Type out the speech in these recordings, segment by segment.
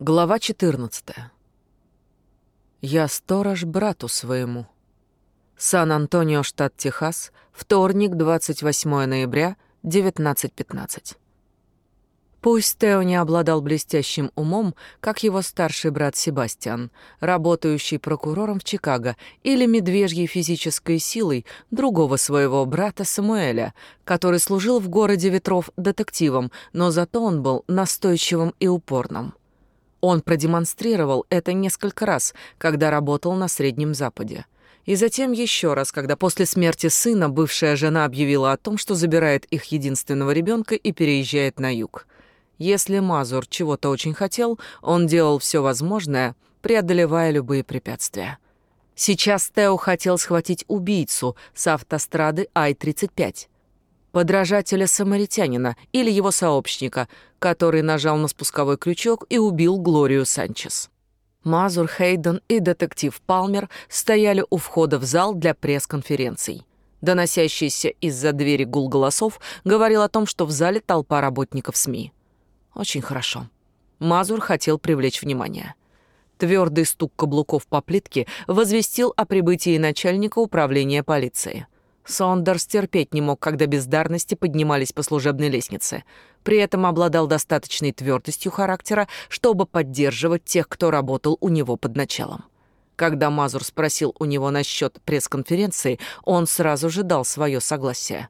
Глава 14. Я сторож брату своему. Сан-Антонио, штат Техас, вторник, 28 ноября, 19.15. Пусть Тео не обладал блестящим умом, как его старший брат Себастьян, работающий прокурором в Чикаго, или медвежьей физической силой другого своего брата Самуэля, который служил в городе ветров детективом, но зато он был настойчивым и упорным. Он продемонстрировал это несколько раз, когда работал на Среднем Западе. И затем еще раз, когда после смерти сына бывшая жена объявила о том, что забирает их единственного ребенка и переезжает на юг. Если Мазур чего-то очень хотел, он делал все возможное, преодолевая любые препятствия. Сейчас Тео хотел схватить убийцу с автострады Ай-35 подражателя самаритянина или его сообщника, который нажал на спусковой крючок и убил Глорию Санчес. Мазур, Хейден и детектив Палмер стояли у входа в зал для пресс-конференций. Доносящийся из-за двери гул голосов говорил о том, что в зале толпа работников СМИ. Очень хорошо. Мазур хотел привлечь внимание. Твердый стук каблуков по плитке возвестил о прибытии начальника управления полиции. Сондерс терпеть не мог, когда бездарности поднимались по служебной лестнице. При этом обладал достаточной твердостью характера, чтобы поддерживать тех, кто работал у него под началом. Когда Мазур спросил у него насчет пресс-конференции, он сразу же дал свое согласие.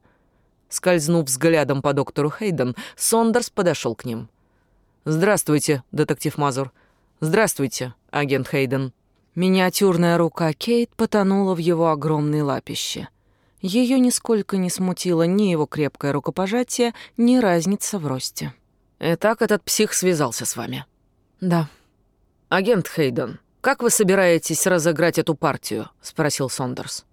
Скользнув взглядом по доктору Хейден, Сондерс подошел к ним. «Здравствуйте, детектив Мазур. Здравствуйте, агент Хейден». Миниатюрная рука Кейт потонула в его огромной лапище. Ее нисколько не смутило ни его крепкое рукопожатие, ни разница в росте. «Итак, этот псих связался с вами?» «Да». «Агент Хейден, как вы собираетесь разыграть эту партию?» — спросил Сондерс.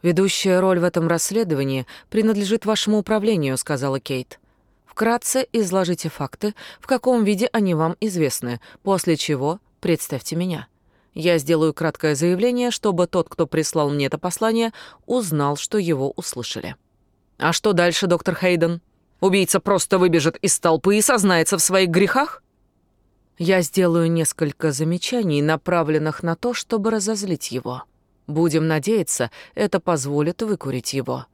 «Ведущая роль в этом расследовании принадлежит вашему управлению», — сказала Кейт. «Вкратце изложите факты, в каком виде они вам известны, после чего представьте меня». Я сделаю краткое заявление, чтобы тот, кто прислал мне это послание, узнал, что его услышали. А что дальше, доктор Хейден? Убийца просто выбежит из толпы и сознается в своих грехах? Я сделаю несколько замечаний, направленных на то, чтобы разозлить его. Будем надеяться, это позволит выкурить его.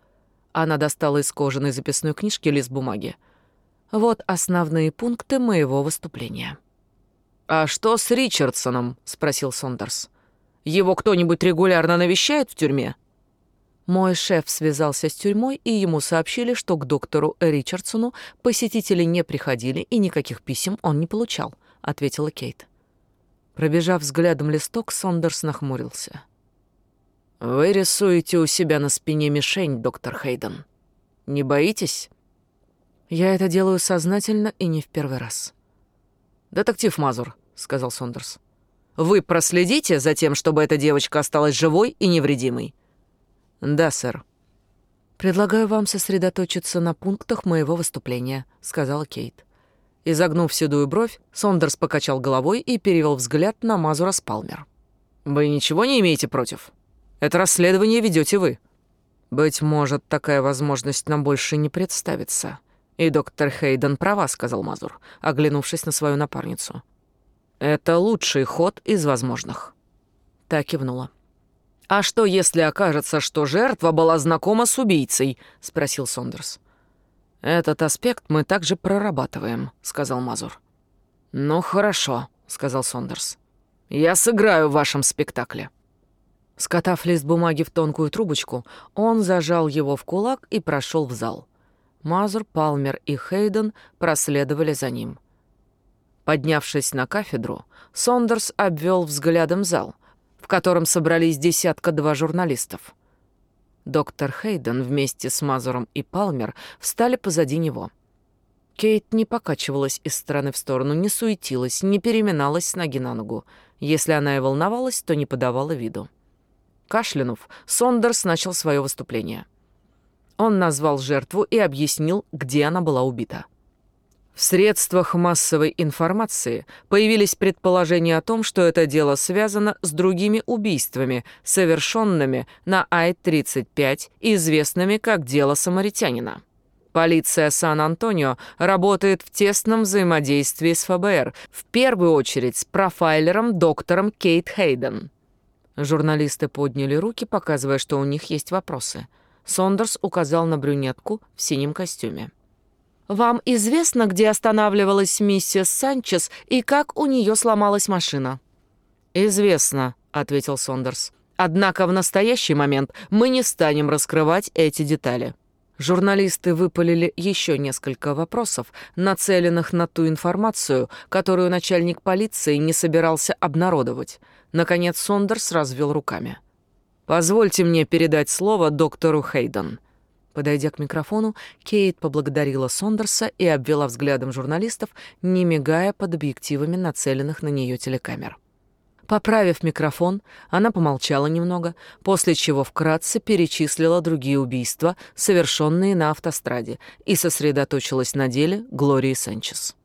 Она достала из кожаной записной книжки лист бумаги. Вот основные пункты моего выступления. «А что с Ричардсоном?» — спросил Сондерс. «Его кто-нибудь регулярно навещает в тюрьме?» Мой шеф связался с тюрьмой, и ему сообщили, что к доктору Ричардсону посетители не приходили и никаких писем он не получал, ответила Кейт. Пробежав взглядом листок, Сондерс нахмурился. Вы рисуете у себя на спине мишень, доктор Хейден. Не боитесь? Я это делаю сознательно и не в первый раз. Детектив Мазур, сказал Сондерс. Вы проследите за тем, чтобы эта девочка осталась живой и невредимой. Да, сэр. Предлагаю вам сосредоточиться на пунктах моего выступления, сказала Кейт. Изогнув седую бровь, Сондерс покачал головой и перевел взгляд на Мазура Спалмер. «Вы ничего не имеете против? Это расследование ведете вы». «Быть может, такая возможность нам больше не представится». «И доктор Хейден права», — сказал Мазур, оглянувшись на свою напарницу. Это лучший ход из возможных. Так кивнула. А что, если окажется, что жертва была знакома с убийцей? спросил Сондерс. Этот аспект мы также прорабатываем, сказал Мазур. Ну хорошо, сказал Сондерс. Я сыграю в вашем спектакле. Скотав лист бумаги в тонкую трубочку, он зажал его в кулак и прошел в зал. Мазур, Палмер и Хейден проследовали за ним. Поднявшись на кафедру, Сондерс обвел взглядом зал, в котором собрались десятка-два журналистов. Доктор Хейден вместе с Мазуром и Палмер встали позади него. Кейт не покачивалась из стороны в сторону, не суетилась, не переминалась с ноги на ногу. Если она и волновалась, то не подавала виду. Кашлянув, Сондерс начал свое выступление. Он назвал жертву и объяснил, где она была убита. В средствах массовой информации появились предположения о том, что это дело связано с другими убийствами, совершенными на Ай-35, известными как дело самаритянина. Полиция Сан-Антонио работает в тесном взаимодействии с ФБР, в первую очередь с профайлером доктором Кейт Хейден. Журналисты подняли руки, показывая, что у них есть вопросы. Сондерс указал на брюнетку в синем костюме. «Вам известно, где останавливалась миссис Санчес и как у нее сломалась машина?» «Известно», — ответил Сондерс. «Однако в настоящий момент мы не станем раскрывать эти детали». Журналисты выпалили еще несколько вопросов, нацеленных на ту информацию, которую начальник полиции не собирался обнародовать. Наконец Сондерс развел руками. «Позвольте мне передать слово доктору Хейден». Подойдя к микрофону, Кейт поблагодарила Сондерса и обвела взглядом журналистов, не мигая под объективами нацеленных на нее телекамер. Поправив микрофон, она помолчала немного, после чего вкратце перечислила другие убийства, совершенные на автостраде, и сосредоточилась на деле Глории Санчес.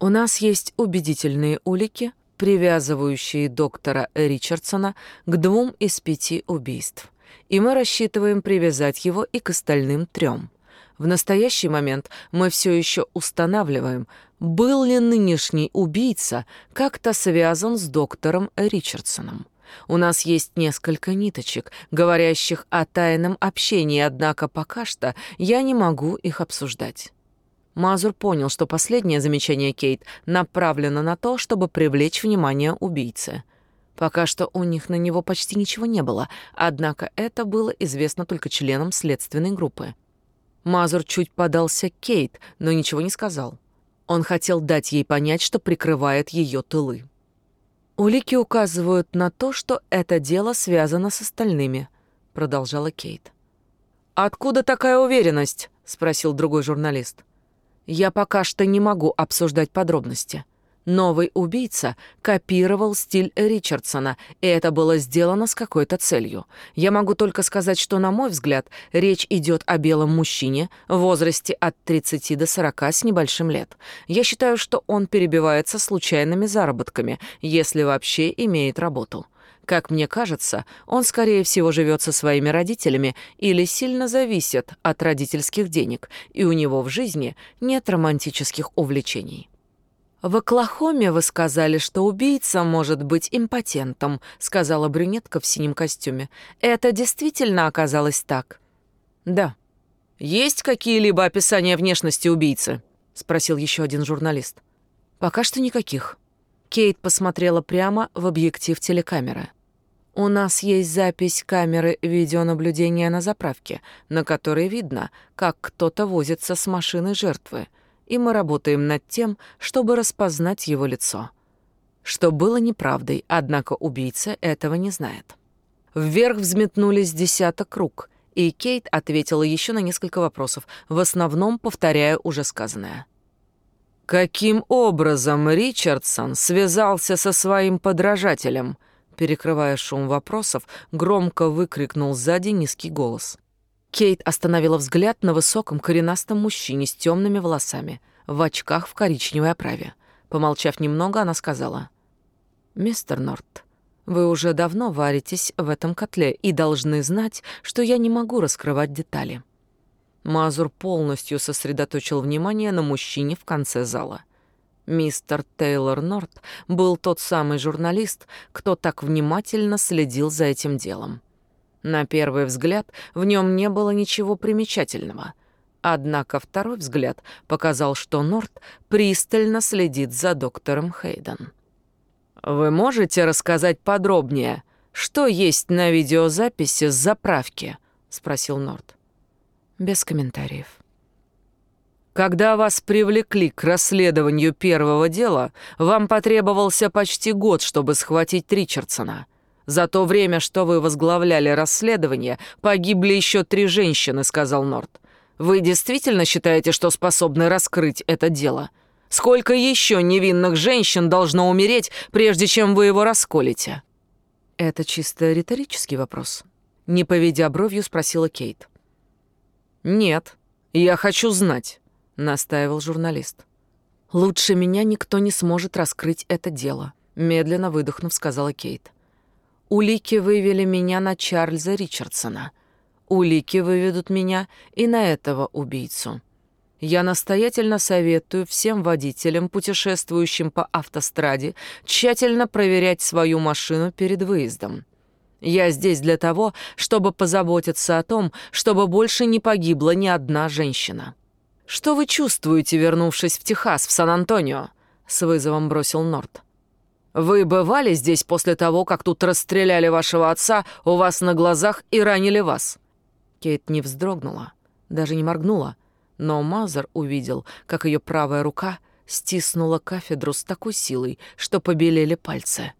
«У нас есть убедительные улики, привязывающие доктора Ричардсона к двум из пяти убийств, и мы рассчитываем привязать его и к остальным трем. В настоящий момент мы все еще устанавливаем, был ли нынешний убийца как-то связан с доктором Ричардсоном. У нас есть несколько ниточек, говорящих о тайном общении, однако пока что я не могу их обсуждать. Мазур понял, что последнее замечание Кейт направлено на то, чтобы привлечь внимание убийцы. Пока что у них на него почти ничего не было, однако это было известно только членам следственной группы. Мазур чуть подался к Кейт, но ничего не сказал. Он хотел дать ей понять, что прикрывает ее тылы. «Улики указывают на то, что это дело связано с остальными», — продолжала Кейт. «Откуда такая уверенность?» — спросил другой журналист. «Я пока что не могу обсуждать подробности. Новый убийца копировал стиль Ричардсона, и это было сделано с какой-то целью. Я могу только сказать, что, на мой взгляд, речь идет о белом мужчине в возрасте от 30 до 40 с небольшим лет. Я считаю, что он перебивается случайными заработками, если вообще имеет работу. Как мне кажется, он, скорее всего, живет со своими родителями или сильно зависит от родительских денег, и у него в жизни нет романтических увлечений. «В Оклахоме вы сказали, что убийца может быть импотентом», сказала брюнетка в синем костюме. «Это действительно оказалось так?» «Да». «Есть какие-либо описания внешности убийцы?» спросил еще один журналист. «Пока что никаких». Кейт посмотрела прямо в объектив телекамеры. «У нас есть запись камеры видеонаблюдения на заправке, на которой видно, как кто-то возится с машиной жертвы и мы работаем над тем, чтобы распознать его лицо. Что было неправдой, однако убийца этого не знает. Вверх взметнулись десяток рук, и Кейт ответила еще на несколько вопросов, в основном повторяя уже сказанное. «Каким образом Ричардсон связался со своим подражателем?» Перекрывая шум вопросов, громко выкрикнул сзади низкий голос. Кейт остановила взгляд на высоком коренастом мужчине с темными волосами, в очках в коричневой оправе. Помолчав немного, она сказала, «Мистер Норт, вы уже давно варитесь в этом котле и должны знать, что я не могу раскрывать детали». Мазур полностью сосредоточил внимание на мужчине в конце зала. Мистер Тейлор Норт был тот самый журналист, кто так внимательно следил за этим делом. На первый взгляд в нем не было ничего примечательного. Однако второй взгляд показал, что Норт пристально следит за доктором Хейден. «Вы можете рассказать подробнее, что есть на видеозаписи с заправки?» — спросил Норт. Без комментариев. Когда вас привлекли к расследованию первого дела, вам потребовался почти год, чтобы схватить Ричардсона. За то время, что вы возглавляли расследование, погибли еще три женщины», — сказал Норт. «Вы действительно считаете, что способны раскрыть это дело? Сколько еще невинных женщин должно умереть, прежде чем вы его расколете?» «Это чисто риторический вопрос», — не поведя бровью, спросила Кейт. «Нет, я хочу знать», — настаивал журналист. «Лучше меня никто не сможет раскрыть это дело», — медленно выдохнув, сказала Кейт. Улики вывели меня на Чарльза Ричардсона. Улики выведут меня и на этого убийцу. Я настоятельно советую всем водителям, путешествующим по автостраде, тщательно проверять свою машину перед выездом. Я здесь для того, чтобы позаботиться о том, чтобы больше не погибла ни одна женщина. Что вы чувствуете, вернувшись в Техас, в Сан-Антонио? С вызовом бросил Норт. Вы бывали здесь после того, как тут расстреляли вашего отца у вас на глазах и ранили вас? Кейт не вздрогнула, даже не моргнула, но Мазер увидел, как ее правая рука стиснула кафедру с такой силой, что побелели пальцы.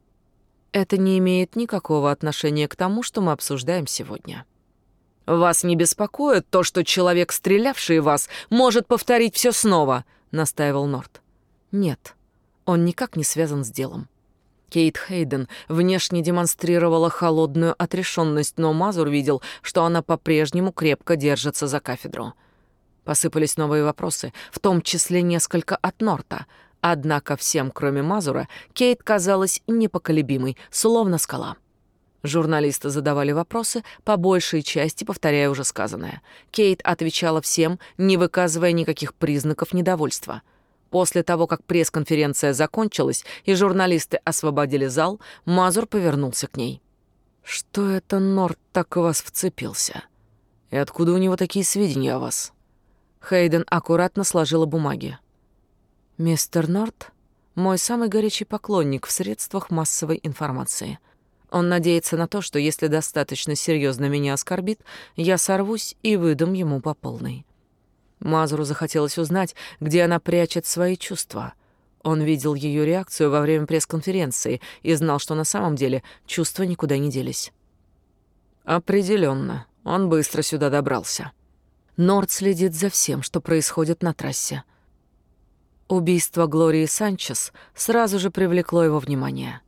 Это не имеет никакого отношения к тому, что мы обсуждаем сегодня. Вас не беспокоит то, что человек, стрелявший вас, может повторить все снова, настаивал Норт. Нет, он никак не связан с делом. Кейт Хейден внешне демонстрировала холодную отрешенность, но Мазур видел, что она по-прежнему крепко держится за кафедру. Посыпались новые вопросы, в том числе несколько от Норта. Однако всем, кроме Мазура, Кейт казалась непоколебимой, словно скала. Журналисты задавали вопросы, по большей части повторяя уже сказанное. Кейт отвечала всем, не выказывая никаких признаков недовольства — После того, как пресс-конференция закончилась и журналисты освободили зал, Мазур повернулся к ней. «Что это Норт так у вас вцепился? И откуда у него такие сведения о вас?» Хейден аккуратно сложила бумаги. «Мистер Норт — мой самый горячий поклонник в средствах массовой информации. Он надеется на то, что если достаточно серьезно меня оскорбит, я сорвусь и выдам ему по полной. Мазуру захотелось узнать, где она прячет свои чувства. Он видел ее реакцию во время пресс-конференции и знал, что на самом деле чувства никуда не делись. Определенно, он быстро сюда добрался. Норд следит за всем, что происходит на трассе. Убийство Глории Санчес сразу же привлекло его внимание.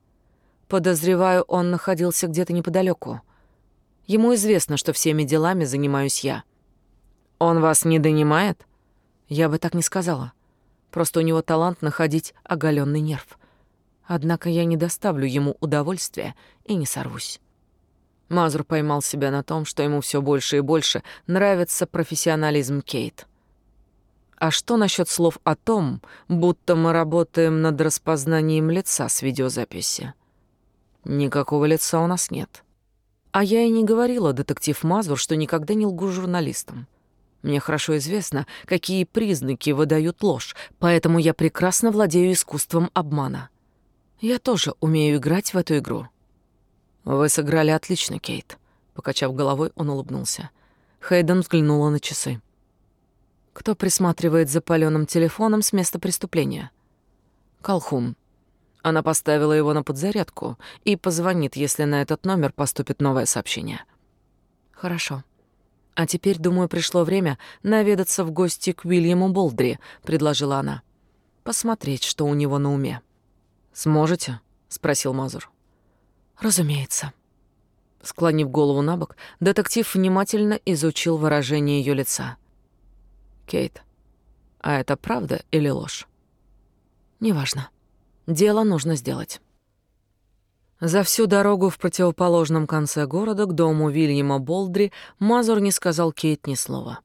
Подозреваю, он находился где-то неподалеку. Ему известно, что всеми делами занимаюсь я — он вас не донимает? Я бы так не сказала. Просто у него талант находить оголенный нерв. Однако я не доставлю ему удовольствия и не сорвусь. Мазур поймал себя на том, что ему все больше и больше нравится профессионализм Кейт. А что насчет слов о том, будто мы работаем над распознанием лица с видеозаписи? Никакого лица у нас нет. А я и не говорила, детектив Мазур, что никогда не лгу журналистам. Мне хорошо известно, какие признаки выдают ложь, поэтому я прекрасно владею искусством обмана. Я тоже умею играть в эту игру. Вы сыграли отлично, Кейт. Покачав головой, он улыбнулся. Хейден взглянула на часы. Кто присматривает за палёным телефоном с места преступления? Колхун. Она поставила его на подзарядку и позвонит, если на этот номер поступит новое сообщение. Хорошо. «А теперь, думаю, пришло время наведаться в гости к Уильяму Болдри», — предложила она. «Посмотреть, что у него на уме». «Сможете?» — спросил Мазур. «Разумеется». Склонив голову на бок, детектив внимательно изучил выражение ее лица. «Кейт, а это правда или ложь?» «Неважно. Дело нужно сделать». За всю дорогу в противоположном конце города к дому Вильяма Болдри Мазур не сказал Кейт ни слова.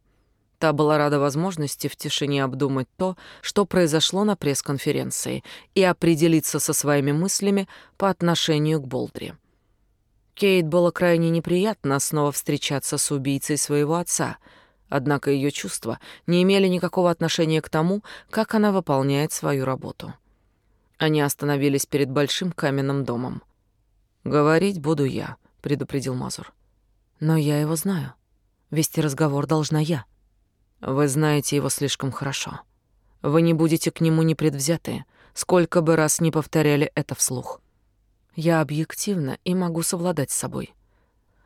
Та была рада возможности в тишине обдумать то, что произошло на пресс-конференции, и определиться со своими мыслями по отношению к Болдри. Кейт было крайне неприятно снова встречаться с убийцей своего отца, однако ее чувства не имели никакого отношения к тому, как она выполняет свою работу. Они остановились перед большим каменным домом. «Говорить буду я», — предупредил Мазур. «Но я его знаю. Вести разговор должна я. Вы знаете его слишком хорошо. Вы не будете к нему непредвзятые, сколько бы раз не повторяли это вслух. Я объективна и могу совладать с собой.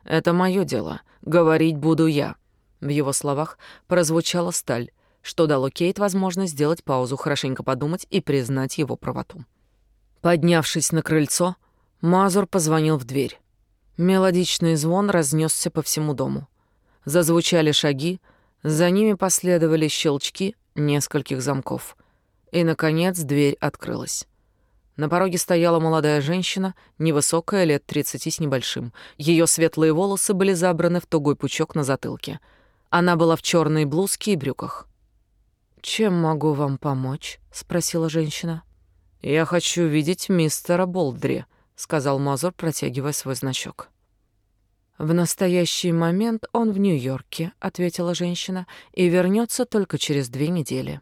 Это мое дело. Говорить буду я». В его словах прозвучала сталь, что дало Кейт возможность сделать паузу, хорошенько подумать и признать его правоту. Поднявшись на крыльцо, Мазур позвонил в дверь. Мелодичный звон разнесся по всему дому. Зазвучали шаги, за ними последовали щелчки нескольких замков. И, наконец, дверь открылась. На пороге стояла молодая женщина, невысокая, лет тридцати с небольшим. Ее светлые волосы были забраны в тугой пучок на затылке. Она была в черной блузке и брюках. «Чем могу вам помочь?» — спросила женщина. «Я хочу видеть мистера Болдри», — сказал Мазур, протягивая свой значок. «В настоящий момент он в Нью-Йорке», — ответила женщина, «и вернется только через две недели».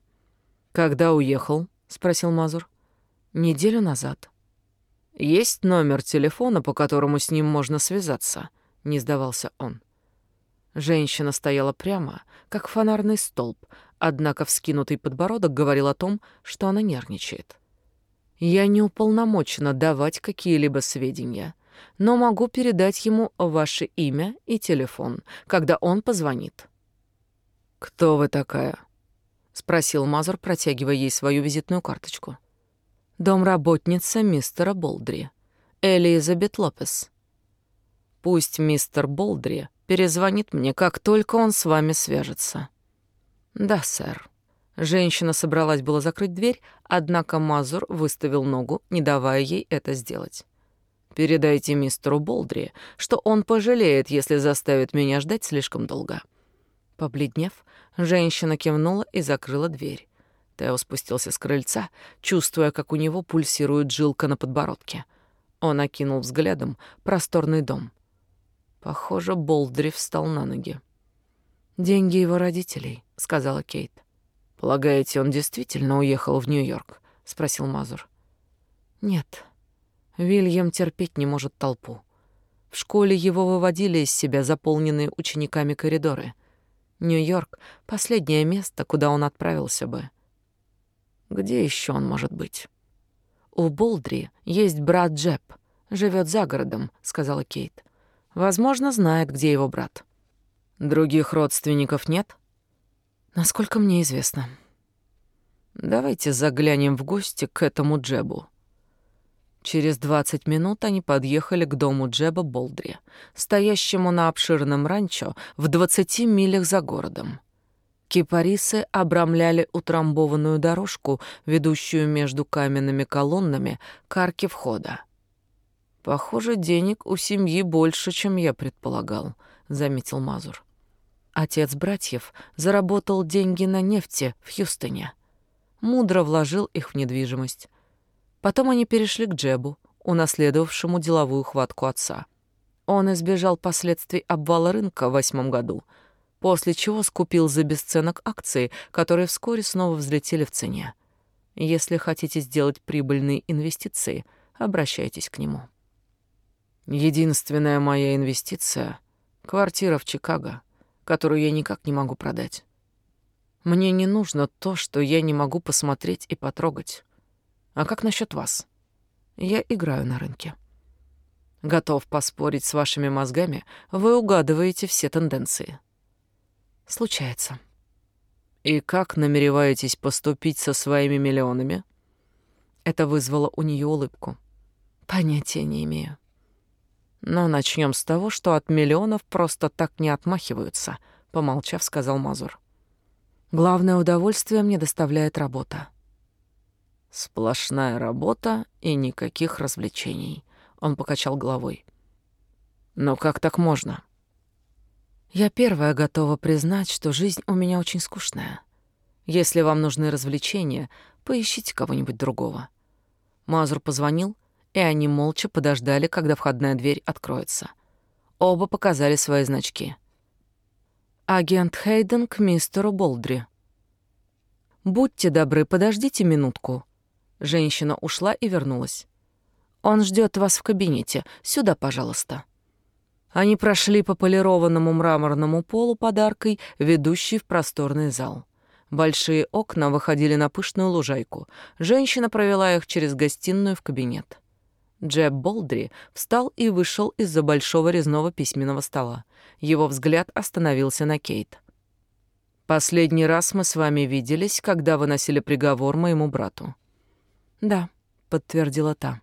«Когда уехал?» — спросил Мазур. Неделю назад. Есть номер телефона, по которому с ним можно связаться, не сдавался он. Женщина стояла прямо, как фонарный столб, однако вскинутый подбородок говорил о том, что она нервничает. Я не уполномочена давать какие-либо сведения, но могу передать ему ваше имя и телефон, когда он позвонит. Кто вы такая? спросил Мазур, протягивая ей свою визитную карточку домработница мистера Болдри, Элизабет Лопес. Пусть мистер Болдри перезвонит мне, как только он с вами свяжется. Да, сэр. Женщина собралась было закрыть дверь, однако Мазур выставил ногу, не давая ей это сделать. Передайте мистеру Болдри, что он пожалеет, если заставит меня ждать слишком долго. Побледнев, женщина кивнула и закрыла дверь. Тео спустился с крыльца, чувствуя, как у него пульсирует жилка на подбородке. Он окинул взглядом просторный дом. Похоже, Болдри встал на ноги. «Деньги его родителей», — сказала Кейт. «Полагаете, он действительно уехал в Нью-Йорк?» — спросил Мазур. «Нет. Вильям терпеть не может толпу. В школе его выводили из себя заполненные учениками коридоры. Нью-Йорк — последнее место, куда он отправился бы. Где еще он может быть? У Болдри есть брат Джеб. Живет за городом, сказала Кейт. Возможно, знает, где его брат. Других родственников нет? Насколько мне известно. Давайте заглянем в гости к этому Джебу. Через двадцать минут они подъехали к дому Джеба Болдри, стоящему на обширном ранчо в двадцати милях за городом. Кипарисы обрамляли утрамбованную дорожку, ведущую между каменными колоннами к арке входа. «Похоже, денег у семьи больше, чем я предполагал», — заметил Мазур. Отец братьев заработал деньги на нефти в Хьюстоне. Мудро вложил их в недвижимость. Потом они перешли к Джебу, унаследовавшему деловую хватку отца. Он избежал последствий обвала рынка в восьмом году — после чего скупил за бесценок акции, которые вскоре снова взлетели в цене. Если хотите сделать прибыльные инвестиции, обращайтесь к нему. Единственная моя инвестиция — квартира в Чикаго, которую я никак не могу продать. Мне не нужно то, что я не могу посмотреть и потрогать. А как насчет вас? Я играю на рынке. Готов поспорить с вашими мозгами, вы угадываете все тенденции. Случается. И как намереваетесь поступить со своими миллионами? Это вызвало у нее улыбку. Понятия не имею. Но начнем с того, что от миллионов просто так не отмахиваются, помолчав, сказал Мазур. Главное удовольствие мне доставляет работа. Сплошная работа и никаких развлечений. Он покачал головой. Но как так можно? Я первая готова признать, что жизнь у меня очень скучная. Если вам нужны развлечения, поищите кого-нибудь другого. Мазур позвонил, и они молча подождали, когда входная дверь откроется. Оба показали свои значки. Агент Хейден к мистеру Болдри. Будьте добры, подождите минутку. Женщина ушла и вернулась. Он ждет вас в кабинете. Сюда, пожалуйста. Они прошли по полированному мраморному полу подаркой, ведущей в просторный зал. Большие окна выходили на пышную лужайку. Женщина провела их через гостиную в кабинет. Джеб Болдри встал и вышел из-за большого резного письменного стола. Его взгляд остановился на Кейт. «Последний раз мы с вами виделись, когда выносили приговор моему брату». «Да», — подтвердила та.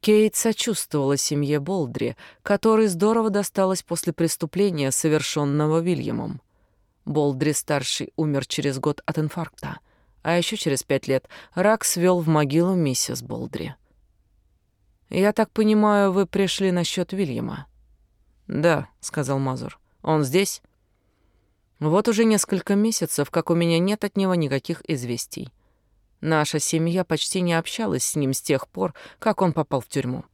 Кейт сочувствовала семье Болдри, которой здорово досталось после преступления, совершенного Вильямом. Болдри-старший умер через год от инфаркта, А еще через пять лет рак свел в могилу миссис Болдри. «Я так понимаю, вы пришли насчет Вильяма?» «Да», — сказал Мазур. «Он здесь?» «Вот уже несколько месяцев, как у меня нет от него никаких известий. Наша семья почти не общалась с ним с тех пор, как он попал в тюрьму».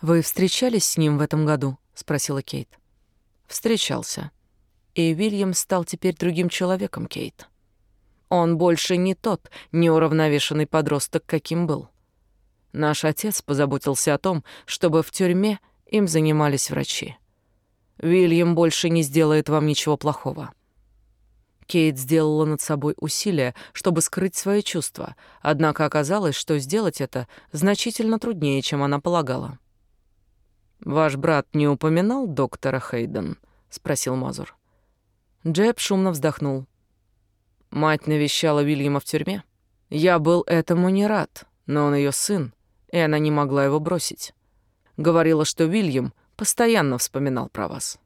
«Вы встречались с ним в этом году?» — спросила Кейт. «Встречался. И Вильям стал теперь другим человеком, Кейт. Он больше не тот неуравновешенный подросток, каким был. Наш отец позаботился о том, чтобы в тюрьме им занимались врачи. Вильям больше не сделает вам ничего плохого. Кейт сделала над собой усилия, чтобы скрыть свои чувства, однако оказалось, что сделать это значительно труднее, чем она полагала. «Ваш брат не упоминал доктора Хейден?» — спросил Мазур. Джеб шумно вздохнул. Мать навещала Вильяма в тюрьме. Я был этому не рад, но он ее сын, и она не могла его бросить. Говорила, что Вильям постоянно вспоминал про вас.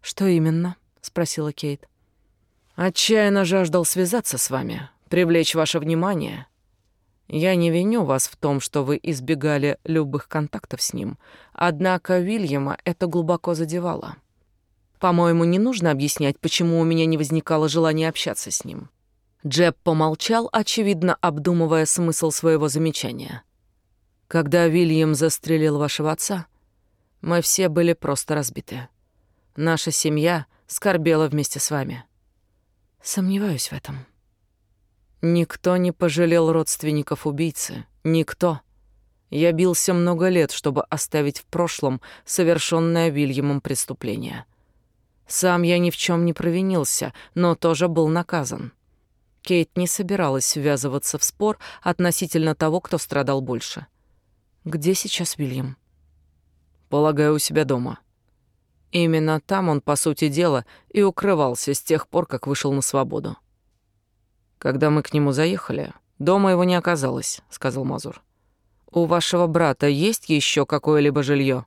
«Что именно?» — спросила Кейт. «Отчаянно жаждал связаться с вами, привлечь ваше внимание. Я не виню вас в том, что вы избегали любых контактов с ним, однако Вильяма это глубоко задевало. По-моему, не нужно объяснять, почему у меня не возникало желания общаться с ним. Джеб помолчал, очевидно, обдумывая смысл своего замечания. Когда Вильям застрелил вашего отца, мы все были просто разбиты. Наша семья скорбела вместе с вами. Сомневаюсь в этом. Никто не пожалел родственников убийцы. Никто. Я бился много лет, чтобы оставить в прошлом совершенное Вильямом преступление. Сам я ни в чем не провинился, но тоже был наказан. Кейт не собиралась ввязываться в спор относительно того, кто страдал больше. Где сейчас Вильям? Полагаю, у себя дома. Именно там он, по сути дела, и укрывался с тех пор, как вышел на свободу. Когда мы к нему заехали, дома его не оказалось, сказал Мазур. У вашего брата есть еще какое-либо жилье?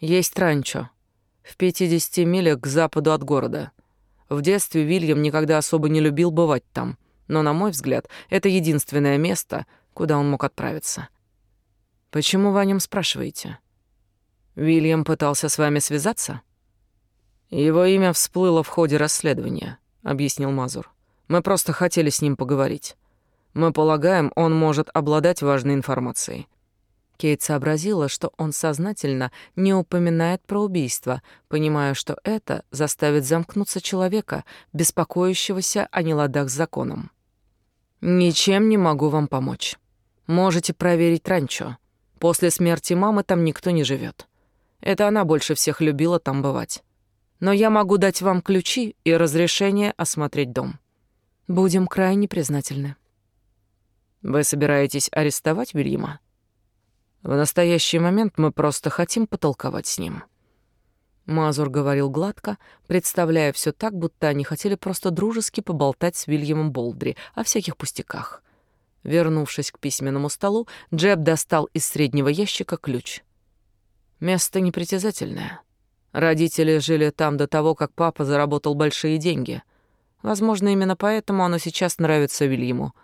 Есть ранчо, в 50 милях к западу от города. В детстве Вильям никогда особо не любил бывать там, но, на мой взгляд, это единственное место, куда он мог отправиться. Почему вы о нем спрашиваете? Вильям пытался с вами связаться? Его имя всплыло в ходе расследования, объяснил Мазур. Мы просто хотели с ним поговорить. Мы полагаем, он может обладать важной информацией. Кейт сообразила, что он сознательно не упоминает про убийство, понимая, что это заставит замкнуться человека, беспокоящегося о неладах с законом. «Ничем не могу вам помочь. Можете проверить ранчо. После смерти мамы там никто не живет. Это она больше всех любила там бывать. Но я могу дать вам ключи и разрешение осмотреть дом. Будем крайне признательны». «Вы собираетесь арестовать Вильяма?» В настоящий момент мы просто хотим потолковать с ним». Мазур говорил гладко, представляя все так, будто они хотели просто дружески поболтать с Вильямом Болдри о всяких пустяках. Вернувшись к письменному столу, Джеб достал из среднего ящика ключ. Место непритязательное. Родители жили там до того, как папа заработал большие деньги. Возможно, именно поэтому оно сейчас нравится Вильяму.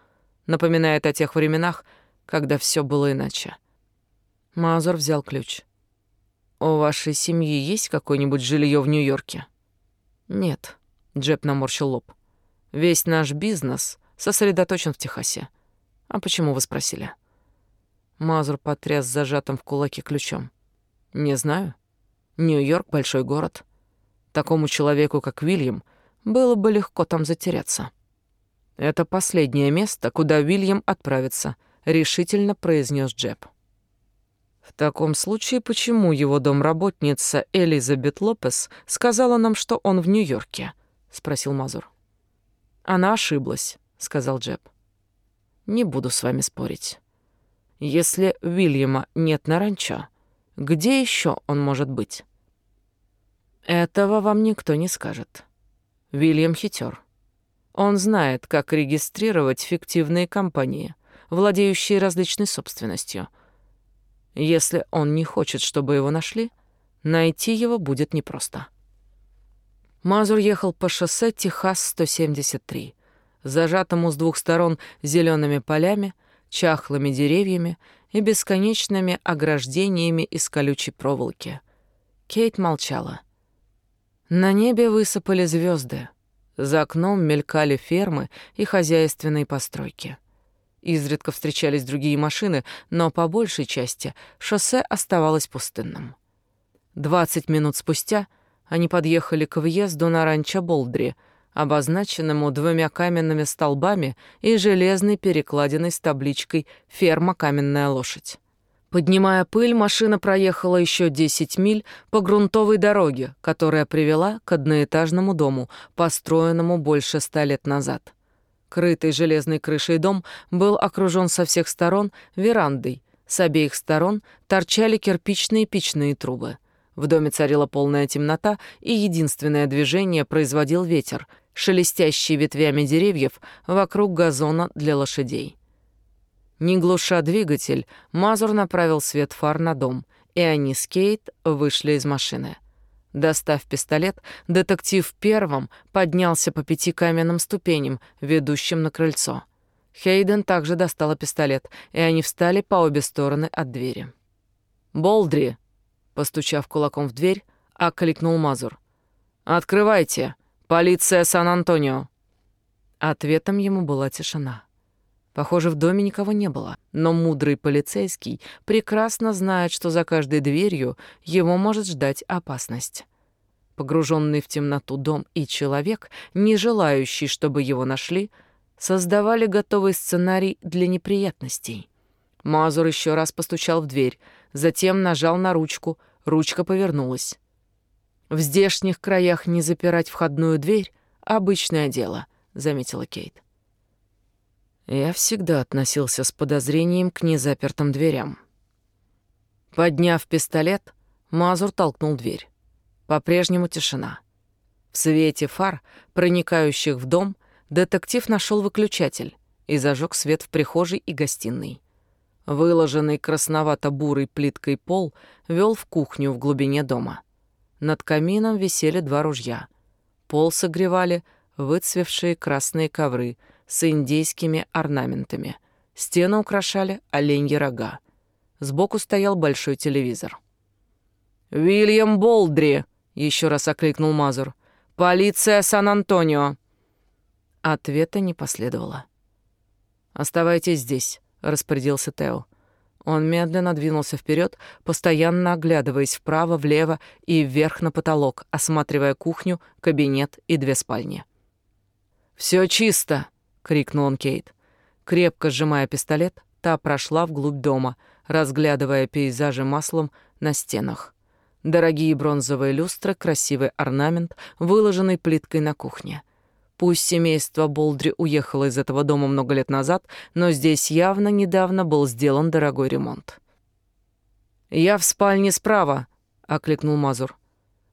Напоминает о тех временах, когда все было иначе. Мазур взял ключ. «У вашей семьи есть какое-нибудь жилье в Нью-Йорке?» «Нет», — Джеб наморщил лоб. «Весь наш бизнес сосредоточен в Техасе. А почему вы спросили?» Мазур потряс зажатым в кулаке ключом. «Не знаю. Нью-Йорк — большой город. Такому человеку, как Уильям, было бы легко там затеряться». «Это последнее место, куда Уильям отправится», — решительно произнес Джеб. В таком случае, почему его домработница Элизабет Лопес сказала нам, что он в Нью-Йорке? спросил Мазур. Она ошиблась, сказал Джеб. Не буду с вами спорить. Если Уильяма нет на ранчо, где еще он может быть? Этого вам никто не скажет. Уильям хитер. Он знает, как регистрировать фиктивные компании, владеющие различной собственностью — если он не хочет, чтобы его нашли, найти его будет непросто. Мазур ехал по шоссе Техас-173. Зажатому с двух сторон зелеными полями, чахлыми деревьями и бесконечными ограждениями из колючей проволоки. Кейт молчала. На небе высыпали звезды. За окном мелькали фермы и хозяйственные постройки. Изредка встречались другие машины, но по большей части шоссе оставалось пустынным. Двадцать минут спустя они подъехали к въезду на ранчо Болдри, обозначенному двумя каменными столбами и железной перекладиной с табличкой «Ферма Каменная лошадь». Поднимая пыль, машина проехала еще 10 миль по грунтовой дороге, которая привела к одноэтажному дому, построенному больше ста лет назад. Крытый железной крышей дом был окружен со всех сторон верандой. С обеих сторон торчали кирпичные печные трубы. В доме царила полная темнота, и единственное движение производил ветер, шелестящий ветвями деревьев вокруг газона для лошадей. Не глуша двигатель, Мазур направил свет фар на дом, и они с Кейт вышли из машины. Достав пистолет, детектив первым поднялся по пяти каменным ступеням, ведущим на крыльцо. Хейден также достала пистолет, и они встали по обе стороны от двери. «Болдри!» — постучав кулаком в дверь, окликнул Мазур. «Открывайте! Полиция Сан-Антонио!» Ответом ему была тишина. Похоже, в доме никого не было, но мудрый полицейский прекрасно знает, что за каждой дверью его может ждать опасность. Погруженный в темноту дом и человек, не желающий, чтобы его нашли, создавали готовый сценарий для неприятностей. Мазур еще раз постучал в дверь, затем нажал на ручку, ручка повернулась. В здешних краях не запирать входную дверь — обычное дело, заметила Кейт. Я всегда относился с подозрением к незапертым дверям. Подняв пистолет, Мазур толкнул дверь. По-прежнему тишина. В свете фар, проникающих в дом, детектив нашел выключатель и зажег свет в прихожей и гостиной. Выложенный красновато-бурой плиткой пол вел в кухню в глубине дома. Над камином висели два ружья. Пол согревали выцвевшие красные ковры — с индейскими орнаментами. Стены украшали оленьи рога. Сбоку стоял большой телевизор. «Вильям Болдри!» — еще раз окликнул Мазур. «Полиция Сан-Антонио!» Ответа не последовало. «Оставайтесь здесь», — распорядился Тео. Он медленно двинулся вперед, постоянно оглядываясь вправо, влево и вверх на потолок, осматривая кухню, кабинет и две спальни. «Все чисто!» — крикнул он Кейт. Крепко сжимая пистолет, та прошла вглубь дома, разглядывая пейзажи маслом на стенах. Дорогие бронзовые люстры, красивый орнамент, выложенный плиткой на кухне. Пусть семейство Болдри уехало из этого дома много лет назад, но здесь явно недавно был сделан дорогой ремонт. «Я в спальне справа», — окликнул Мазур.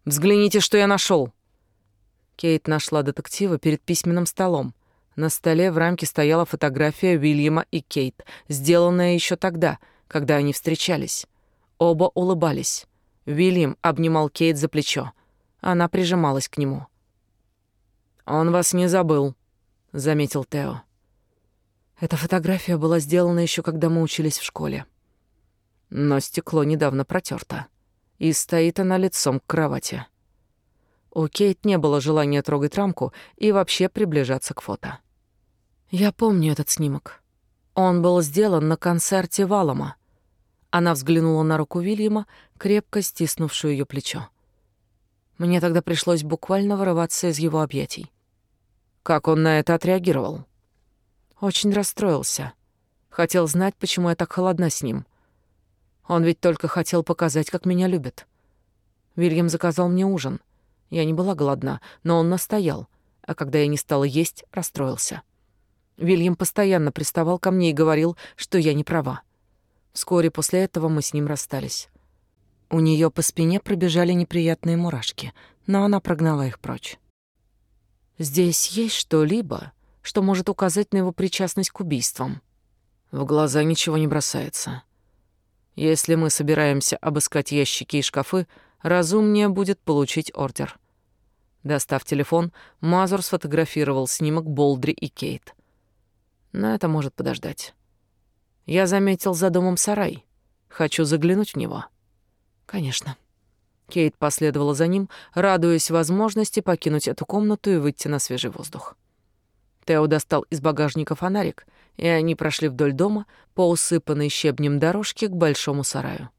«Взгляните, что я нашел. Кейт нашла детектива перед письменным столом. На столе в рамке стояла фотография Уильяма и Кейт, сделанная еще тогда, когда они встречались. Оба улыбались. Уильям обнимал Кейт за плечо. Она прижималась к нему. «Он вас не забыл», — заметил Тео. Эта фотография была сделана еще когда мы учились в школе. Но стекло недавно протерто, и стоит она лицом к кровати. У Кейт не было желания трогать рамку и вообще приближаться к фото. Я помню этот снимок. Он был сделан на концерте Валома. Она взглянула на руку Вильяма, крепко стиснувшую ее плечо. Мне тогда пришлось буквально вырываться из его объятий. Как он на это отреагировал? Очень расстроился. Хотел знать, почему я так холодна с ним. Он ведь только хотел показать, как меня любят. Вильям заказал мне ужин. Я не была голодна, но он настоял, а когда я не стала есть, расстроился. Вильям постоянно приставал ко мне и говорил, что я не права. Вскоре после этого мы с ним расстались. У нее по спине пробежали неприятные мурашки, но она прогнала их прочь. Здесь есть что-либо, что может указать на его причастность к убийствам. В глаза ничего не бросается. Если мы собираемся обыскать ящики и шкафы, разумнее будет получить ордер. Достав телефон, Мазур сфотографировал снимок Болдри и Кейт. Но это может подождать. Я заметил за домом сарай. Хочу заглянуть в него. Конечно. Кейт последовала за ним, радуясь возможности покинуть эту комнату и выйти на свежий воздух. Тео достал из багажника фонарик, и они прошли вдоль дома по усыпанной щебнем дорожке к большому сараю.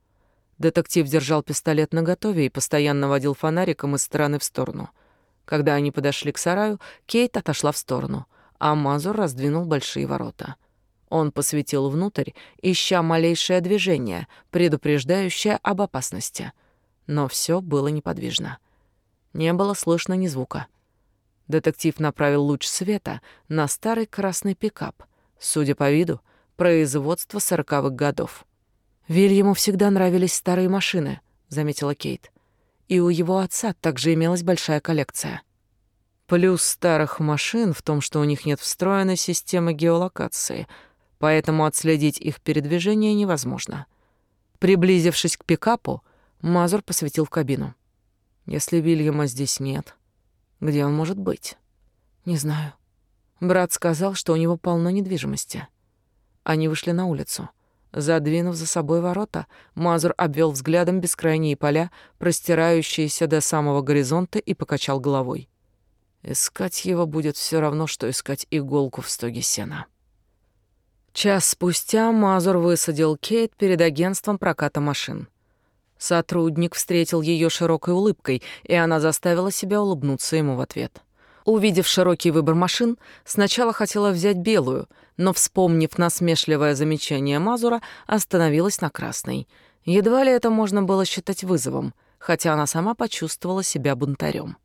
Детектив держал пистолет наготове и постоянно водил фонариком из стороны в сторону. Когда они подошли к сараю, Кейт отошла в сторону, а Мазур раздвинул большие ворота. Он посветил внутрь, ища малейшее движение, предупреждающее об опасности. Но все было неподвижно. Не было слышно ни звука. Детектив направил луч света на старый красный пикап, судя по виду, производство сороковых годов. Вильяму всегда нравились старые машины, заметила Кейт. И у его отца также имелась большая коллекция. Плюс старых машин в том, что у них нет встроенной системы геолокации, поэтому отследить их передвижение невозможно. Приблизившись к пикапу, Мазур посветил в кабину. Если Вильяма здесь нет, где он может быть? Не знаю. Брат сказал, что у него полно недвижимости. Они вышли на улицу. Задвинув за собой ворота, Мазур обвел взглядом бескрайние поля, простирающиеся до самого горизонта, и покачал головой. Искать его будет все равно, что искать иголку в стоге сена. Час спустя Мазур высадил Кейт перед агентством проката машин. Сотрудник встретил ее широкой улыбкой, и она заставила себя улыбнуться ему в ответ. Увидев широкий выбор машин, сначала хотела взять белую, но, вспомнив насмешливое замечание Мазура, остановилась на красной. Едва ли это можно было считать вызовом, хотя она сама почувствовала себя бунтарем.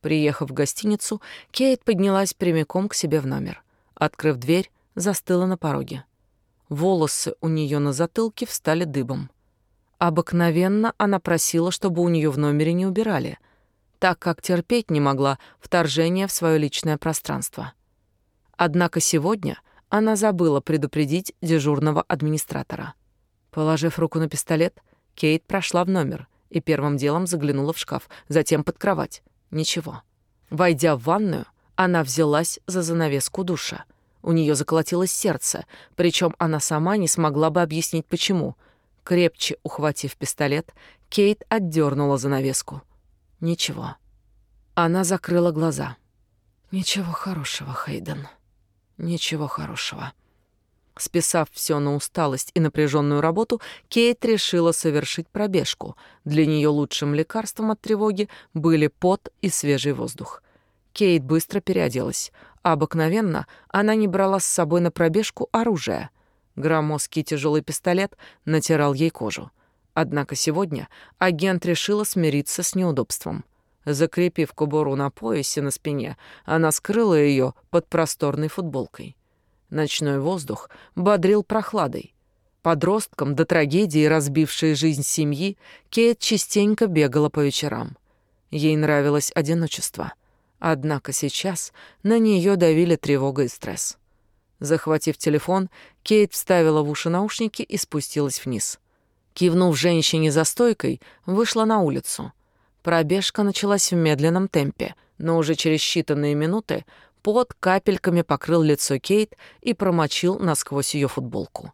Приехав в гостиницу, Кейт поднялась прямиком к себе в номер. Открыв дверь, застыла на пороге. Волосы у нее на затылке встали дыбом. Обыкновенно она просила, чтобы у нее в номере не убирали — так как терпеть не могла вторжение в свое личное пространство. Однако сегодня она забыла предупредить дежурного администратора. Положив руку на пистолет, Кейт прошла в номер и первым делом заглянула в шкаф, затем под кровать. Ничего. Войдя в ванную, она взялась за занавеску душа. У нее заколотилось сердце, причем она сама не смогла бы объяснить почему. Крепче ухватив пистолет, Кейт отдернула занавеску. Ничего. Она закрыла глаза. Ничего хорошего, Хейден. Ничего хорошего. Списав все на усталость и напряженную работу, Кейт решила совершить пробежку. Для нее лучшим лекарством от тревоги были пот и свежий воздух. Кейт быстро переоделась. Обыкновенно она не брала с собой на пробежку оружие. Громоздкий тяжелый пистолет натирал ей кожу. Однако сегодня агент решила смириться с неудобством. Закрепив кобуру на поясе на спине, она скрыла ее под просторной футболкой. Ночной воздух бодрил прохладой. Подросткам до трагедии, разбившей жизнь семьи, Кейт частенько бегала по вечерам. Ей нравилось одиночество. Однако сейчас на нее давили тревога и стресс. Захватив телефон, Кейт вставила в уши наушники и спустилась вниз. Кивнув женщине за стойкой, вышла на улицу. Пробежка началась в медленном темпе, но уже через считанные минуты пот капельками покрыл лицо Кейт и промочил насквозь ее футболку.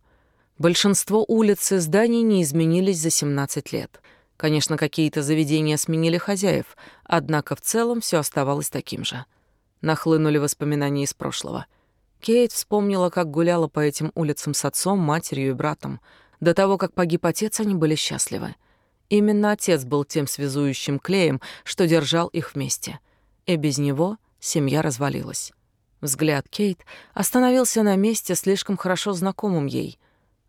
Большинство улиц и зданий не изменились за 17 лет. Конечно, какие-то заведения сменили хозяев, однако в целом все оставалось таким же. Нахлынули воспоминания из прошлого. Кейт вспомнила, как гуляла по этим улицам с отцом, матерью и братом, до того, как погиб отец, они были счастливы. Именно отец был тем связующим клеем, что держал их вместе. И без него семья развалилась. Взгляд Кейт остановился на месте, слишком хорошо знакомым ей.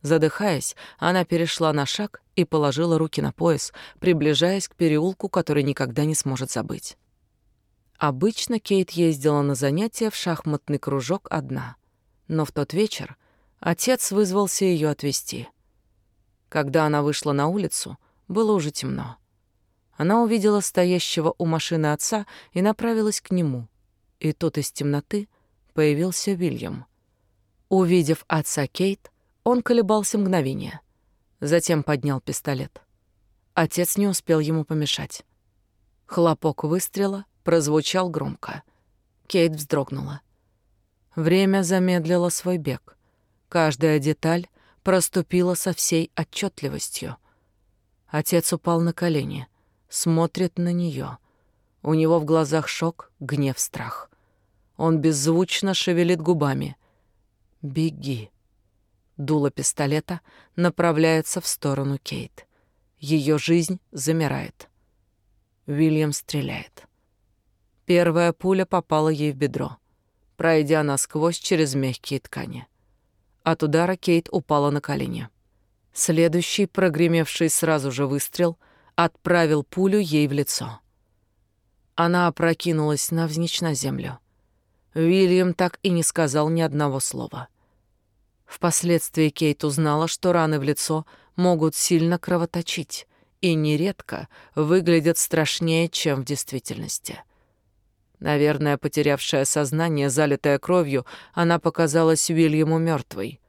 Задыхаясь, она перешла на шаг и положила руки на пояс, приближаясь к переулку, который никогда не сможет забыть. Обычно Кейт ездила на занятия в шахматный кружок одна. Но в тот вечер отец вызвался ее отвезти — когда она вышла на улицу, было уже темно. Она увидела стоящего у машины отца и направилась к нему. И тут из темноты появился Вильям. Увидев отца Кейт, он колебался мгновение. Затем поднял пистолет. Отец не успел ему помешать. Хлопок выстрела прозвучал громко. Кейт вздрогнула. Время замедлило свой бег. Каждая деталь проступила со всей отчетливостью. Отец упал на колени, смотрит на нее. У него в глазах шок, гнев, страх. Он беззвучно шевелит губами. «Беги». Дуло пистолета направляется в сторону Кейт. Ее жизнь замирает. Уильям стреляет. Первая пуля попала ей в бедро, пройдя насквозь через мягкие ткани. От удара Кейт упала на колени. Следующий, прогремевший сразу же выстрел, отправил пулю ей в лицо. Она опрокинулась навзничь на землю. Уильям так и не сказал ни одного слова. Впоследствии Кейт узнала, что раны в лицо могут сильно кровоточить и нередко выглядят страшнее, чем в действительности. Наверное, потерявшая сознание, залитая кровью, она показалась Уильяму мертвой.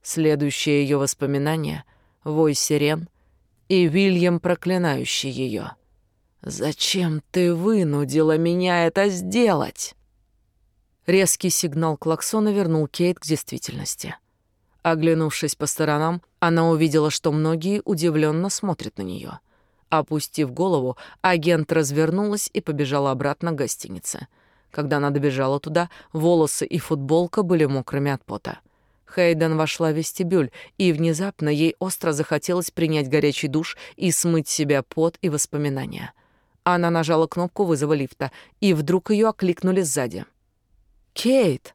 Следующее ее воспоминание — вой сирен и Уильям, проклинающий ее. «Зачем ты вынудила меня это сделать?» Резкий сигнал клаксона вернул Кейт к действительности. Оглянувшись по сторонам, она увидела, что многие удивленно смотрят на нее. Опустив голову, агент развернулась и побежала обратно к гостинице. Когда она добежала туда, волосы и футболка были мокрыми от пота. Хейден вошла в вестибюль, и внезапно ей остро захотелось принять горячий душ и смыть себя пот и воспоминания. Она нажала кнопку вызова лифта, и вдруг ее окликнули сзади. «Кейт!»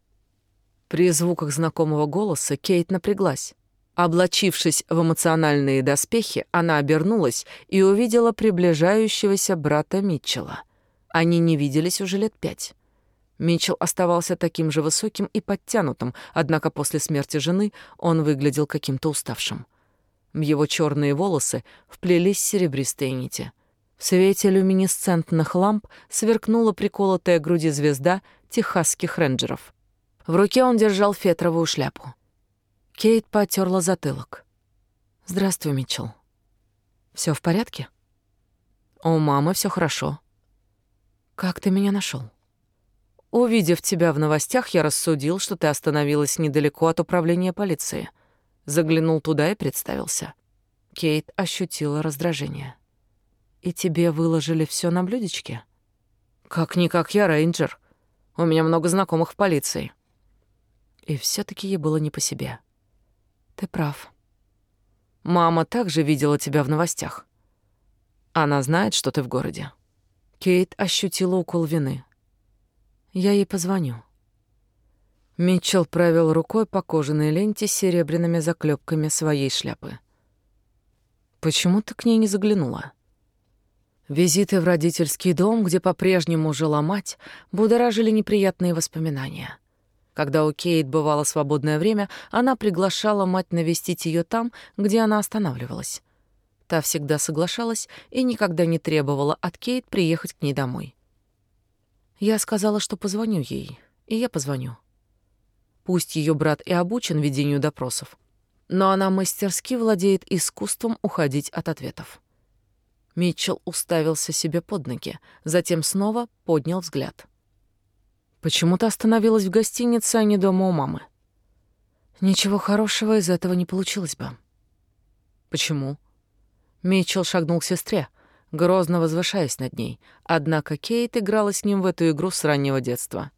При звуках знакомого голоса Кейт напряглась. Облачившись в эмоциональные доспехи, она обернулась и увидела приближающегося брата Митчелла. Они не виделись уже лет пять. Митчелл оставался таким же высоким и подтянутым, однако после смерти жены он выглядел каким-то уставшим. Его черные волосы вплелись серебристые нити. В свете люминесцентных ламп сверкнула приколотая груди звезда техасских рейнджеров. В руке он держал фетровую шляпу. Кейт потерла затылок. «Здравствуй, Митчелл. Все в порядке?» «У мамы все хорошо». «Как ты меня нашел? «Увидев тебя в новостях, я рассудил, что ты остановилась недалеко от управления полиции. Заглянул туда и представился». Кейт ощутила раздражение. «И тебе выложили все на блюдечке?» «Как-никак я рейнджер. У меня много знакомых в полиции». И все таки ей было не по себе. «Ты прав. Мама также видела тебя в новостях. Она знает, что ты в городе». Кейт ощутила укол вины. «Я ей позвоню». Митчелл провел рукой по кожаной ленте с серебряными заклепками своей шляпы. «Почему ты к ней не заглянула?» Визиты в родительский дом, где по-прежнему жила мать, будоражили неприятные воспоминания. Когда у Кейт бывало свободное время, она приглашала мать навестить ее там, где она останавливалась. Та всегда соглашалась и никогда не требовала от Кейт приехать к ней домой. Я сказала, что позвоню ей, и я позвоню. Пусть ее брат и обучен ведению допросов, но она мастерски владеет искусством уходить от ответов. Митчелл уставился себе под ноги, затем снова поднял взгляд. «Почему ты остановилась в гостинице, а не дома у мамы?» «Ничего хорошего из этого не получилось бы». «Почему?» Митчелл шагнул к сестре, грозно возвышаясь над ней, однако Кейт играла с ним в эту игру с раннего детства.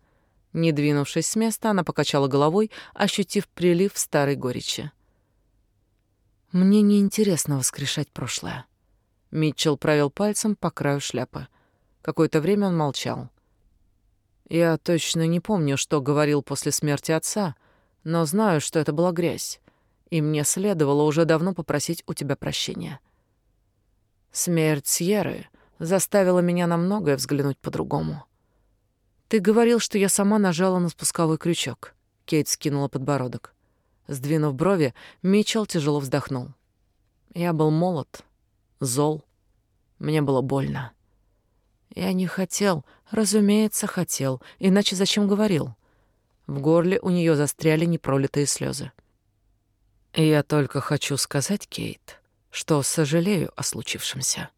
Не двинувшись с места, она покачала головой, ощутив прилив старой горечи. «Мне неинтересно воскрешать прошлое. Митчелл провел пальцем по краю шляпы. Какое-то время он молчал. Я точно не помню, что говорил после смерти отца, но знаю, что это была грязь, и мне следовало уже давно попросить у тебя прощения. Смерть Сьерры заставила меня на многое взглянуть по-другому. Ты говорил, что я сама нажала на спусковой крючок. Кейт скинула подбородок. Сдвинув брови, Митчелл тяжело вздохнул. Я был молод, зол. Мне было больно. Я не хотел, разумеется, хотел, иначе зачем говорил? В горле у нее застряли непролитые слезы. Я только хочу сказать, Кейт, что сожалею о случившемся.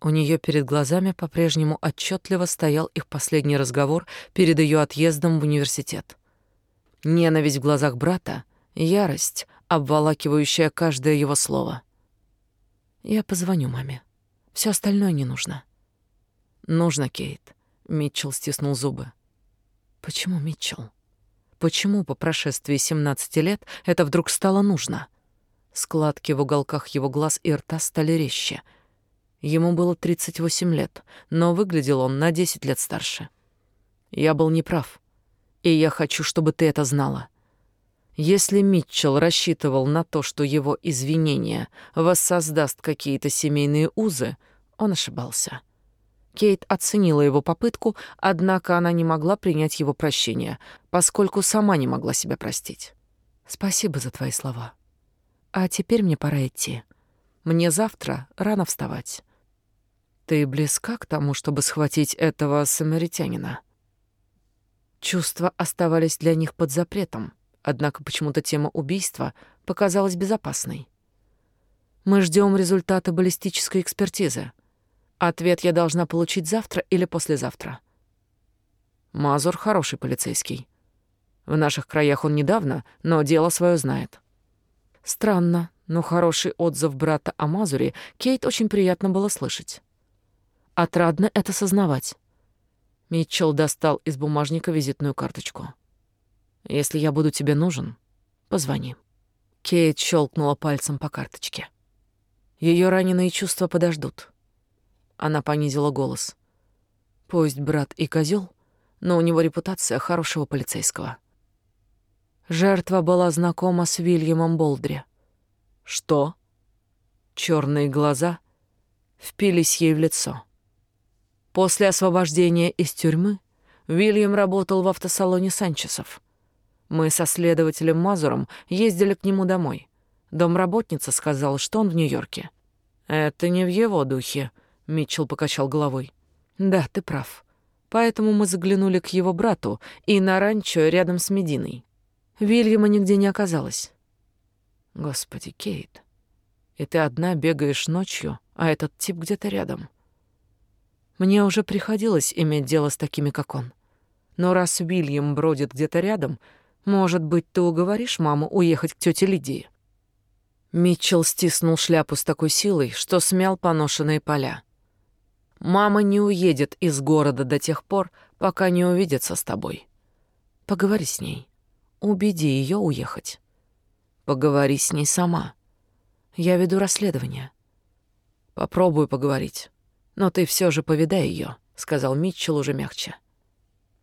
У нее перед глазами по-прежнему отчетливо стоял их последний разговор перед ее отъездом в университет. Ненависть в глазах брата, ярость, обволакивающая каждое его слово. Я позвоню маме. Все остальное не нужно. Нужно, Кейт. Митчелл стиснул зубы. Почему Митчелл? Почему по прошествии 17 лет это вдруг стало нужно? Складки в уголках его глаз и рта стали резче. Ему было 38 лет, но выглядел он на 10 лет старше. Я был неправ, и я хочу, чтобы ты это знала. Если Митчелл рассчитывал на то, что его извинение воссоздаст какие-то семейные узы, он ошибался. Кейт оценила его попытку, однако она не могла принять его прощение, поскольку сама не могла себя простить. «Спасибо за твои слова. А теперь мне пора идти. Мне завтра рано вставать. Ты близка к тому, чтобы схватить этого самаритянина?» Чувства оставались для них под запретом. Однако почему-то тема убийства показалась безопасной. Мы ждем результата баллистической экспертизы. Ответ я должна получить завтра или послезавтра. Мазур хороший полицейский. В наших краях он недавно, но дело свое знает. Странно, но хороший отзыв брата о Мазуре Кейт очень приятно было слышать. Отрадно это сознавать. Митчелл достал из бумажника визитную карточку. Если я буду тебе нужен, позвони. Кейт щелкнула пальцем по карточке. Ее раненые чувства подождут. Она понизила голос. Пусть брат и козел, но у него репутация хорошего полицейского. Жертва была знакома с Вильямом Болдри. Что? Черные глаза впились ей в лицо. После освобождения из тюрьмы Вильям работал в автосалоне Санчесов. Мы со следователем Мазуром ездили к нему домой. Домработница сказала, что он в Нью-Йорке. Это не в его духе, Митчелл покачал головой. Да, ты прав. Поэтому мы заглянули к его брату и на ранчо рядом с Мединой. Вильяма нигде не оказалось. Господи, Кейт, и ты одна бегаешь ночью, а этот тип где-то рядом. Мне уже приходилось иметь дело с такими, как он. Но раз Вильям бродит где-то рядом, может быть, ты уговоришь маму уехать к тете Лидии?» Митчелл стиснул шляпу с такой силой, что смял поношенные поля. «Мама не уедет из города до тех пор, пока не увидится с тобой. Поговори с ней. Убеди ее уехать. Поговори с ней сама. Я веду расследование. Попробую поговорить. Но ты все же повидай ее, сказал Митчелл уже мягче.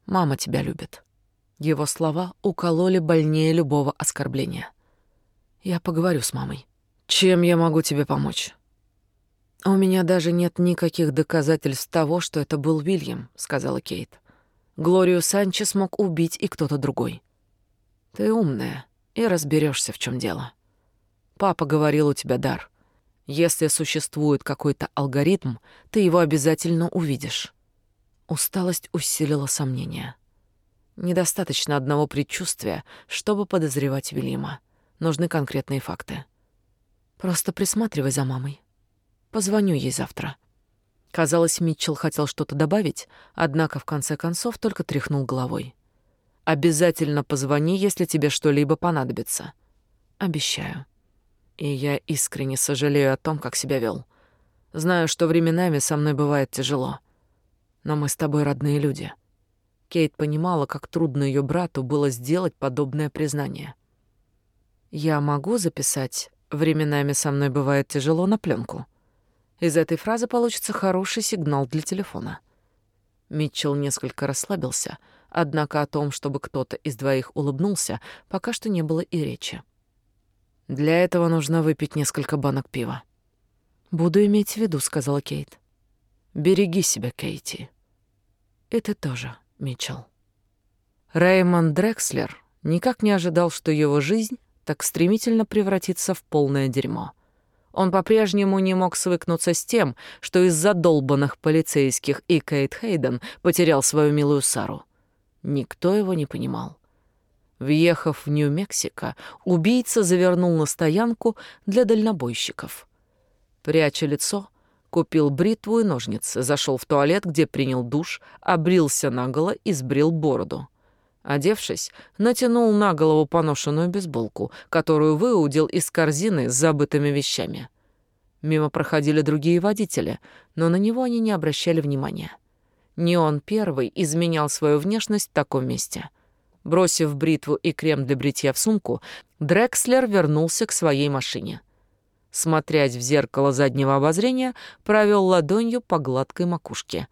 Мама тебя любит. Его слова укололи больнее любого оскорбления. Я поговорю с мамой. Чем я могу тебе помочь? У меня даже нет никаких доказательств того, что это был Вильям, сказала Кейт. Глорию Санчес мог убить и кто-то другой. Ты умная и разберешься, в чем дело. Папа говорил, у тебя дар. Если существует какой-то алгоритм, ты его обязательно увидишь. Усталость усилила сомнения. Недостаточно одного предчувствия, чтобы подозревать Вильяма. Нужны конкретные факты. Просто присматривай за мамой. Позвоню ей завтра. Казалось, Митчелл хотел что-то добавить, однако в конце концов только тряхнул головой. Обязательно позвони, если тебе что-либо понадобится. Обещаю. И я искренне сожалею о том, как себя вел. Знаю, что временами со мной бывает тяжело. Но мы с тобой родные люди. Кейт понимала, как трудно ее брату было сделать подобное признание. «Я могу записать «Временами со мной бывает тяжело» на пленку. Из этой фразы получится хороший сигнал для телефона. Митчелл несколько расслабился, однако о том, чтобы кто-то из двоих улыбнулся, пока что не было и речи. Для этого нужно выпить несколько банок пива. «Буду иметь в виду», — сказала Кейт. «Береги себя, Кейти. И ты тоже». Митчелл. Рэймонд Дрекслер никак не ожидал, что его жизнь так стремительно превратится в полное дерьмо. Он по-прежнему не мог свыкнуться с тем, что из-за долбанных полицейских и Кейт Хейден потерял свою милую Сару. Никто его не понимал. Въехав в Нью-Мексико, убийца завернул на стоянку для дальнобойщиков. Пряча лицо, Купил бритву и ножницы, зашел в туалет, где принял душ, обрился наголо и сбрил бороду. Одевшись, натянул на голову поношенную бейсболку, которую выудил из корзины с забытыми вещами. Мимо проходили другие водители, но на него они не обращали внимания. Не он первый изменял свою внешность в таком месте. Бросив бритву и крем для бритья в сумку, Дрекслер вернулся к своей машине. Смотрясь в зеркало заднего обозрения, провел ладонью по гладкой макушке.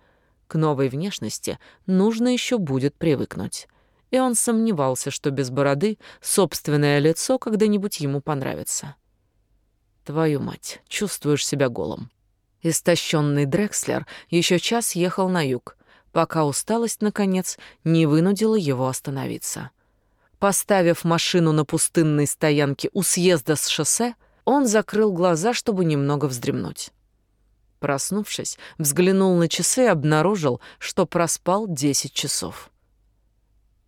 К новой внешности нужно еще будет привыкнуть. И он сомневался, что без бороды собственное лицо когда-нибудь ему понравится. Твою мать, чувствуешь себя голым. Истощенный Дрекслер еще час ехал на юг, пока усталость, наконец, не вынудила его остановиться. Поставив машину на пустынной стоянке у съезда с шоссе, он закрыл глаза, чтобы немного вздремнуть. Проснувшись, взглянул на часы и обнаружил, что проспал десять часов.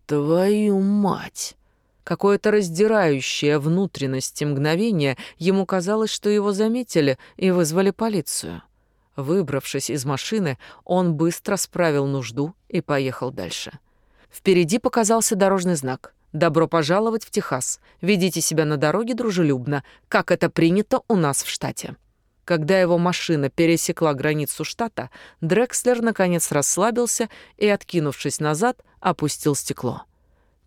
«Твою мать!» Какое-то раздирающее внутренности мгновение ему казалось, что его заметили и вызвали полицию. Выбравшись из машины, он быстро справил нужду и поехал дальше. Впереди показался дорожный знак. «Добро пожаловать в Техас. Ведите себя на дороге дружелюбно, как это принято у нас в штате». Когда его машина пересекла границу штата, Дрекслер наконец расслабился и, откинувшись назад, опустил стекло.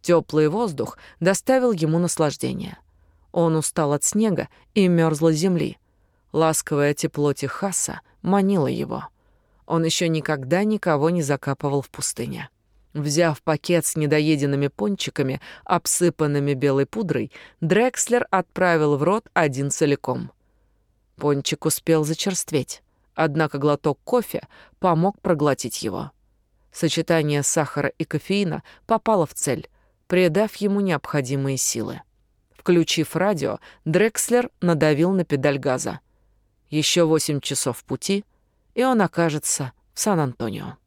Теплый воздух доставил ему наслаждение. Он устал от снега и мерзлой земли. Ласковое тепло Техаса манило его. Он еще никогда никого не закапывал в пустыне. Взяв пакет с недоеденными пончиками, обсыпанными белой пудрой, Дрекслер отправил в рот один целиком. Пончик успел зачерстветь, однако глоток кофе помог проглотить его. Сочетание сахара и кофеина попало в цель, придав ему необходимые силы. Включив радио, Дрекслер надавил на педаль газа. Еще восемь часов пути, и он окажется в Сан-Антонио.